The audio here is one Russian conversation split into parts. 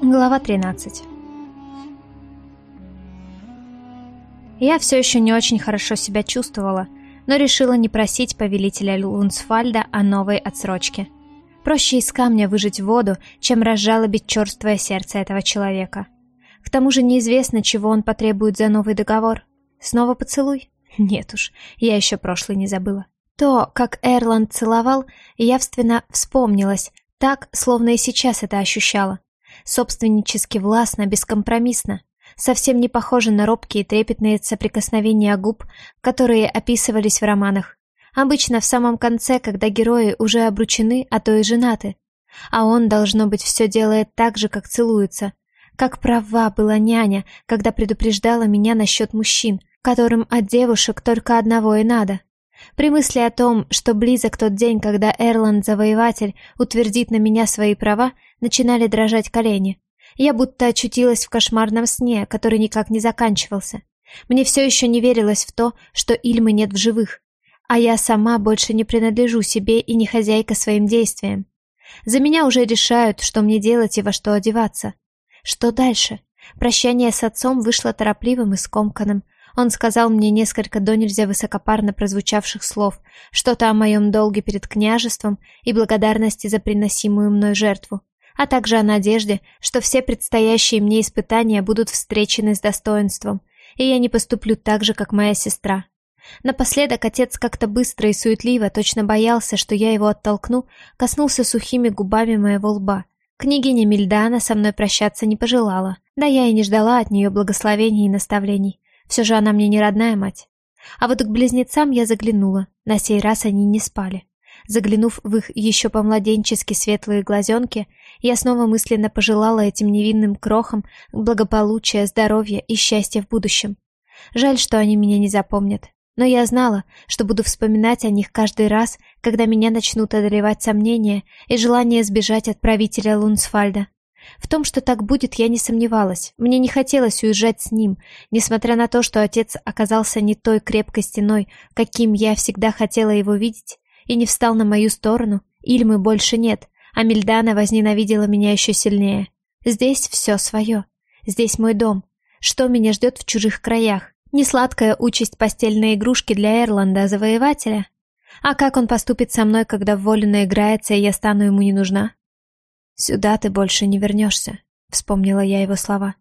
Глава 13 Я все еще не очень хорошо себя чувствовала, но решила не просить повелителя Лунсфальда о новой отсрочке. Проще из камня выжать воду, чем разжалобить черствое сердце этого человека. К тому же неизвестно, чего он потребует за новый договор. Снова поцелуй? Нет уж, я еще прошлый не забыла. То, как Эрланд целовал, явственно вспомнилось, так, словно и сейчас это ощущала. Собственнически властно, бескомпромиссно. Совсем не похоже на робкие трепетные соприкосновения губ, которые описывались в романах. Обычно в самом конце, когда герои уже обручены, а то и женаты. А он, должно быть, все делает так же, как целуется. Как права была няня, когда предупреждала меня насчет мужчин, которым от девушек только одного и надо. При мысли о том, что близок тот день, когда Эрланд-завоеватель утвердит на меня свои права, начинали дрожать колени. Я будто очутилась в кошмарном сне, который никак не заканчивался. Мне все еще не верилось в то, что Ильмы нет в живых, а я сама больше не принадлежу себе и не хозяйка своим действиям. За меня уже решают, что мне делать и во что одеваться. Что дальше? Прощание с отцом вышло торопливым и скомканным, он сказал мне несколько до нельзя высокопарно прозвучавших слов, что-то о моем долге перед княжеством и благодарности за приносимую мной жертву, а также о надежде, что все предстоящие мне испытания будут встречены с достоинством, и я не поступлю так же, как моя сестра. Напоследок отец как-то быстро и суетливо, точно боялся, что я его оттолкну, коснулся сухими губами моего лба. Княгиня Мильдана со мной прощаться не пожелала, да я и не ждала от нее благословений и наставлений. Все же она мне не родная мать. А вот к близнецам я заглянула. На сей раз они не спали. Заглянув в их еще по-младенчески светлые глазенки, я снова мысленно пожелала этим невинным крохам благополучия, здоровья и счастья в будущем. Жаль, что они меня не запомнят. Но я знала, что буду вспоминать о них каждый раз, когда меня начнут одолевать сомнения и желание сбежать от правителя Лунсфальда. В том, что так будет, я не сомневалась. Мне не хотелось уезжать с ним, несмотря на то, что отец оказался не той крепкой стеной, каким я всегда хотела его видеть, и не встал на мою сторону. Ильмы больше нет, а Мильдана возненавидела меня еще сильнее. Здесь все свое. Здесь мой дом. Что меня ждет в чужих краях? Несладкая участь постельной игрушки для Эрланда, завоевателя? А как он поступит со мной, когда в волю наиграется, и я стану ему не нужна? «Сюда ты больше не вернешься», — вспомнила я его слова.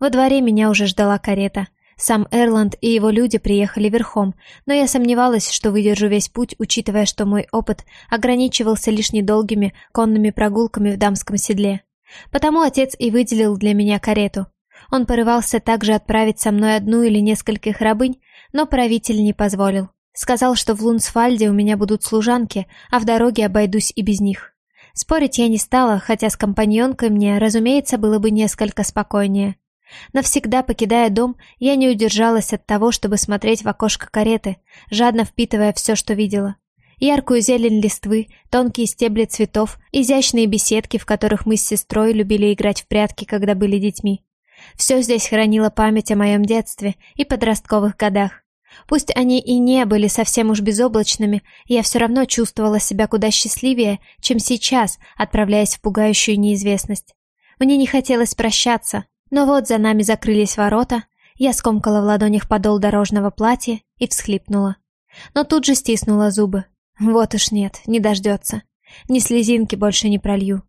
Во дворе меня уже ждала карета. Сам Эрланд и его люди приехали верхом, но я сомневалась, что выдержу весь путь, учитывая, что мой опыт ограничивался лишь недолгими конными прогулками в дамском седле. Потому отец и выделил для меня карету. Он порывался также отправить со мной одну или нескольких рабынь, но правитель не позволил. Сказал, что в Лунсфальде у меня будут служанки, а в дороге обойдусь и без них. Спорить я не стала, хотя с компаньонкой мне, разумеется, было бы несколько спокойнее. Навсегда покидая дом, я не удержалась от того, чтобы смотреть в окошко кареты, жадно впитывая все, что видела. Яркую зелень листвы, тонкие стебли цветов, изящные беседки, в которых мы с сестрой любили играть в прятки, когда были детьми. Все здесь хранило память о моем детстве и подростковых годах. Пусть они и не были совсем уж безоблачными, я все равно чувствовала себя куда счастливее, чем сейчас, отправляясь в пугающую неизвестность. Мне не хотелось прощаться, но вот за нами закрылись ворота, я скомкала в ладонях подол дорожного платья и всхлипнула. Но тут же стиснула зубы. Вот уж нет, не дождется. Ни слезинки больше не пролью.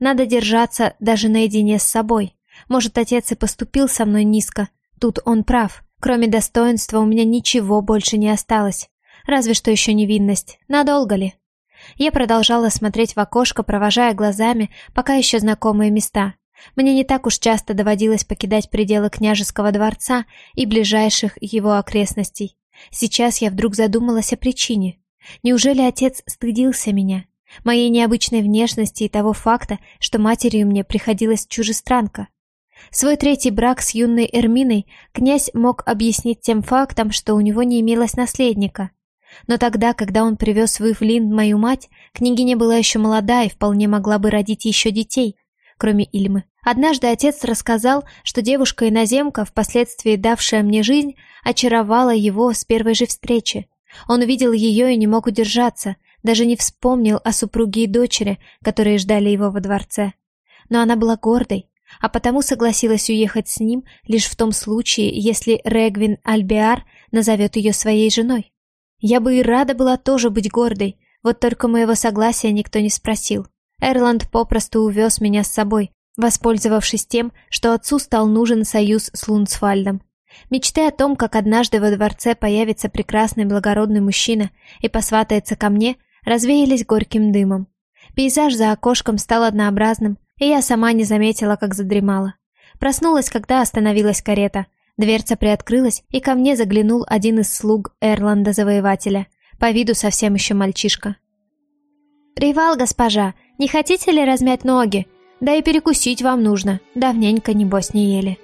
Надо держаться даже наедине с собой. Может, отец и поступил со мной низко. Тут он прав. Кроме достоинства у меня ничего больше не осталось. Разве что еще невинность. Надолго ли? Я продолжала смотреть в окошко, провожая глазами пока еще знакомые места. Мне не так уж часто доводилось покидать пределы княжеского дворца и ближайших его окрестностей. Сейчас я вдруг задумалась о причине. Неужели отец стыдился меня? Моей необычной внешности и того факта, что матерью мне приходилась чужестранка. Свой третий брак с юной Эрминой князь мог объяснить тем фактом, что у него не имелось наследника. Но тогда, когда он привез в Ивлин мою мать, княгиня была еще молода и вполне могла бы родить еще детей, кроме Ильмы. Однажды отец рассказал, что девушка-иноземка, впоследствии давшая мне жизнь, очаровала его с первой же встречи. Он увидел ее и не мог удержаться, даже не вспомнил о супруге и дочери, которые ждали его во дворце. Но она была гордой, а потому согласилась уехать с ним лишь в том случае, если Регвин Альбиар назовет ее своей женой. Я бы и рада была тоже быть гордой, вот только моего согласия никто не спросил. Эрланд попросту увез меня с собой, воспользовавшись тем, что отцу стал нужен союз с Лунцфальдом. Мечты о том, как однажды во дворце появится прекрасный благородный мужчина и посватается ко мне, развеялись горьким дымом. Пейзаж за окошком стал однообразным, и я сама не заметила, как задремала. Проснулась, когда остановилась карета. Дверца приоткрылась, и ко мне заглянул один из слуг Эрланда-завоевателя, по виду совсем еще мальчишка. «Привал, госпожа, не хотите ли размять ноги? Да и перекусить вам нужно, давненько, небось, не ели».